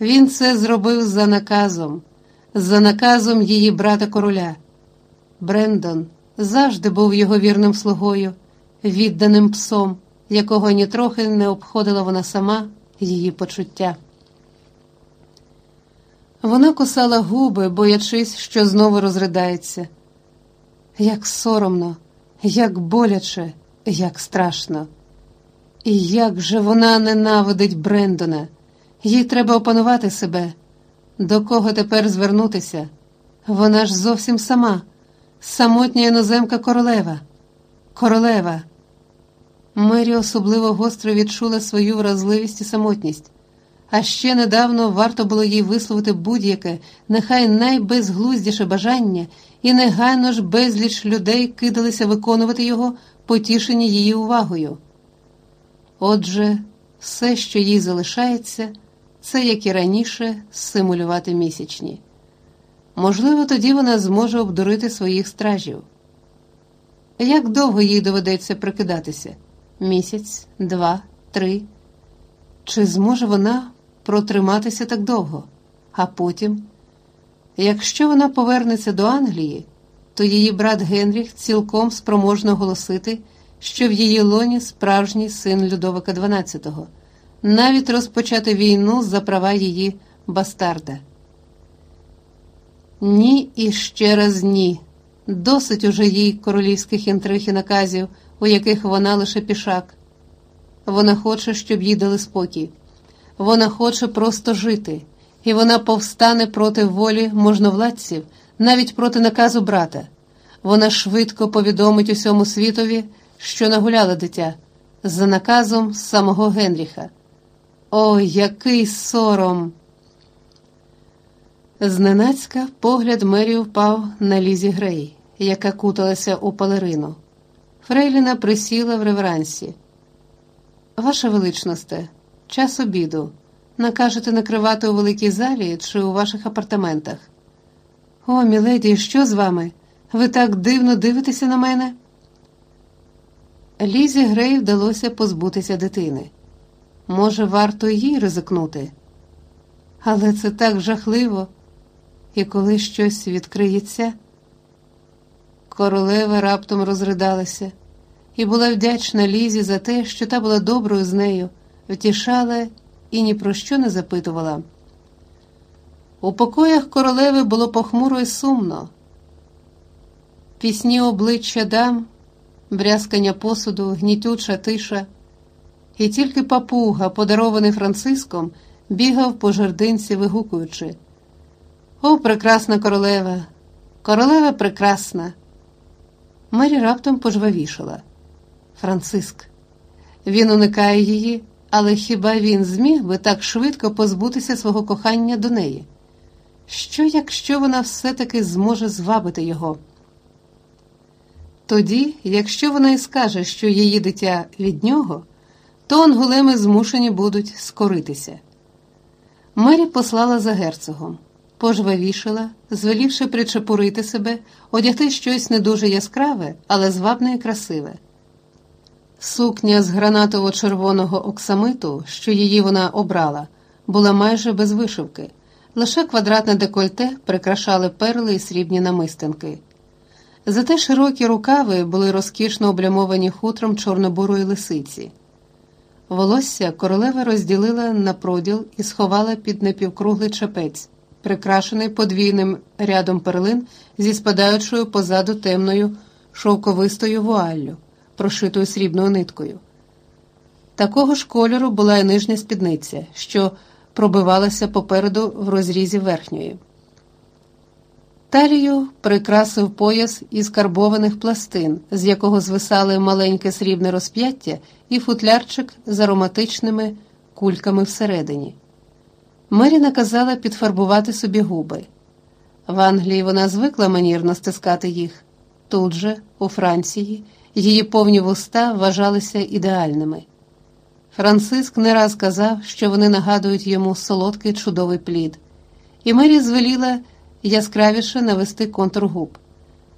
Він це зробив за наказом, за наказом її брата короля. Брендон завжди був його вірним слугою, відданим псом, якого нітрохи не обходила вона сама її почуття. Вона кусала губи, боячись, що знову розридається. Як соромно, як боляче, як страшно. І як же вона ненавидить Брендона. Їй треба опанувати себе. До кого тепер звернутися? Вона ж зовсім сама, самотня іноземка королева. Королева. Мері особливо гостро відчула свою вразливість і самотність. А ще недавно варто було їй висловити будь-яке, нехай найбезглуздіше бажання, і негайно ж безліч людей кидалися виконувати його, потішені її увагою. Отже, все, що їй залишається, це, як і раніше, симулювати місячні. Можливо, тоді вона зможе обдурити своїх стражів. Як довго їй доведеться прикидатися? Місяць, два, три. Чи зможе вона протриматися так довго? А потім, якщо вона повернеться до Англії, то її брат Генріх цілком спроможно оголосити, що в її лоні справжній син Людовика XII, навіть розпочати війну за права її бастарда. Ні і ще раз ні. Досить уже їй королівських інтриг і наказів, у яких вона лише пішак. Вона хоче, щоб їй дали спокій. Вона хоче просто жити, і вона повстане проти волі можновладців, навіть проти наказу брата. Вона швидко повідомить усьому світові, що нагуляла дитя, за наказом самого Генріха. О, який сором! Зненацька погляд Мері впав на Лізі Грей, яка куталася у палерину. Фрейліна присіла в реверансі. Ваша величносте, час обіду. Накажете накривати у великій залі чи у ваших апартаментах. О, міледі, що з вами? Ви так дивно дивитеся на мене? Лізі Грей вдалося позбутися дитини. Може, варто їй ризикнути? Але це так жахливо, і коли щось відкриється. Королева раптом розридалася і була вдячна Лізі за те, що та була доброю з нею, втішала і ні про що не запитувала. У покоях королеви було похмуро і сумно. Пісні обличчя дам, брязкання посуду, гнітюча тиша, і тільки папуга, подарований Франциском, бігав по жердинці, вигукуючи. О, прекрасна королева! Королева прекрасна! Мері раптом пожвавішала. Франциск. Він уникає її, але хіба він зміг би так швидко позбутися свого кохання до неї? Що, якщо вона все-таки зможе звабити його? Тоді, якщо вона і скаже, що її дитя від нього, то ангулеми змушені будуть скоритися. Мері послала за герцогом, пожвавішала, звелівши причепурити себе, одягти щось не дуже яскраве, але звабне і красиве. Сукня з гранатово-червоного оксамиту, що її вона обрала, була майже без вишивки, лише квадратне декольте прикрашали перли і срібні намистинки. Зате широкі рукави були розкішно облямовані хутром чорнобурої лисиці. Волосся королева розділила на проділ і сховала під напівкруглий чепець, прикрашений подвійним рядом перлин зі спадаючою позаду темною шовковистою вуаллю прошитою срібною ниткою. Такого ж кольору була й нижня спідниця, що пробивалася попереду в розрізі верхньої. Талію прикрасив пояс із карбованих пластин, з якого звисали маленьке срібне розп'яття і футлярчик з ароматичними кульками всередині. Мері наказала підфарбувати собі губи. В Англії вона звикла манірно стискати їх. Тут же, у Франції, її повні вуста вважалися ідеальними. Франциск не раз казав, що вони нагадують йому солодкий чудовий плід, і Мері звеліла яскравіше навести контур губ.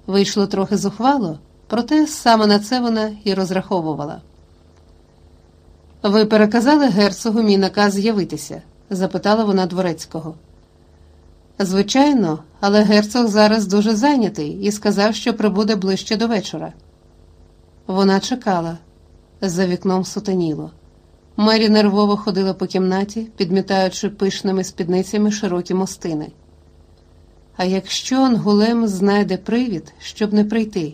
Вийшло трохи зухвало, проте саме на це вона і розраховувала. Ви переказали герцогу мій наказ з'явитися? запитала вона дворецького. Звичайно, але герцог зараз дуже зайнятий і сказав, що прибуде ближче до вечора. Вона чекала, за вікном сутеніло. Мері нервово ходила по кімнаті, підмітаючи пишними спідницями широкі мостини. А якщо Ангулем знайде привід, щоб не прийти?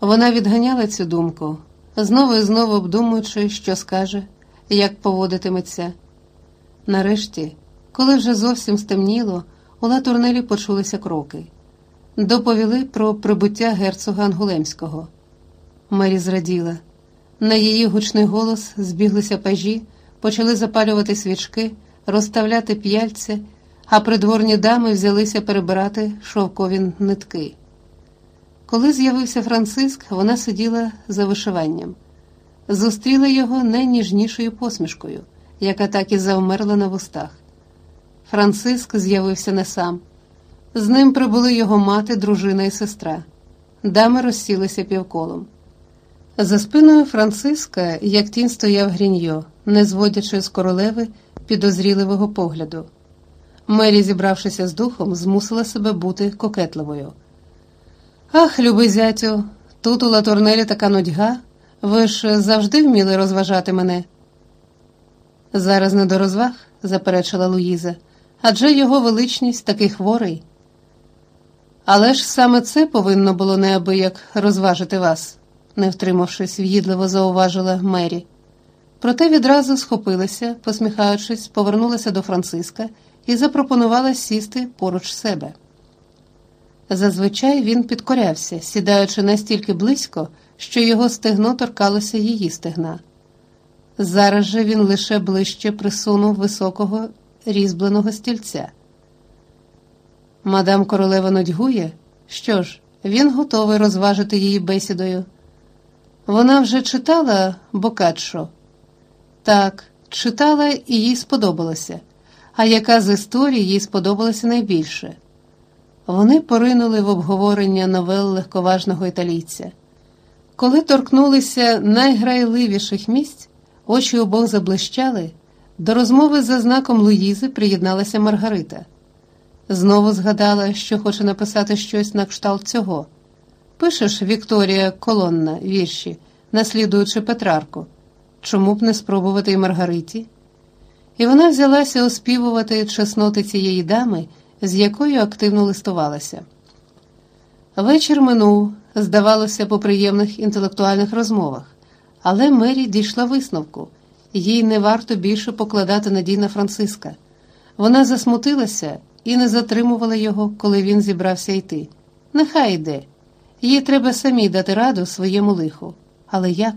Вона відганяла цю думку, знову і знову обдумуючи, що скаже, як поводитиметься. Нарешті, коли вже зовсім стемніло, у латурнелі почулися кроки. Доповіли про прибуття герцога Ангулемського. Мері зраділа. На її гучний голос збіглися пажі, почали запалювати свічки, розставляти п'яльці, а придворні дами взялися перебирати шовкові нитки. Коли з'явився Франциск, вона сиділа за вишиванням. Зустріла його найніжнішою посмішкою, яка так і завмерла на вустах. Франциск з'явився не сам. З ним прибули його мати, дружина і сестра. Дами розсілися півколом. За спиною Франциска, як тінь стояв Гріньо, не зводячи з королеви підозріливого погляду. Мері, зібравшися з духом, змусила себе бути кокетливою. Ах, любий зятю, тут у латурнелі така нудьга. Ви ж завжди вміли розважати мене. Зараз не до розваг, заперечила Луїза, адже його величність такий хворий. Але ж саме це повинно було неабияк розважити вас не втримавшись, в'їдливо зауважила Мері. Проте відразу схопилася, посміхаючись, повернулася до Франциска і запропонувала сісти поруч себе. Зазвичай він підкорявся, сідаючи настільки близько, що його стегно торкалося її стегна. Зараз же він лише ближче присунув високого різьбленого стільця. Мадам королева нудьгує? Що ж, він готовий розважити її бесідою. Вона вже читала Бокаччо? Так, читала і їй сподобалося. А яка з історій їй сподобалася найбільше? Вони поринули в обговорення новел легковажного італійця. Коли торкнулися найграйливіших місць, очі обох заблищали, до розмови за знаком Луїзи приєдналася Маргарита. Знову згадала, що хоче написати щось на кшталт цього. Пишеш, Вікторія, колонна, вірші, наслідуючи Петрарку. Чому б не спробувати й Маргариті? І вона взялася оспівувати чесноти цієї дами, з якою активно листувалася. Вечір минув, здавалося, по приємних інтелектуальних розмовах, але Мері дійшла висновку їй не варто більше покладати надій на Франциска. Вона засмутилася і не затримувала його, коли він зібрався йти. Нехай йде. Їй треба самій дати раду своєму лиху. Але як?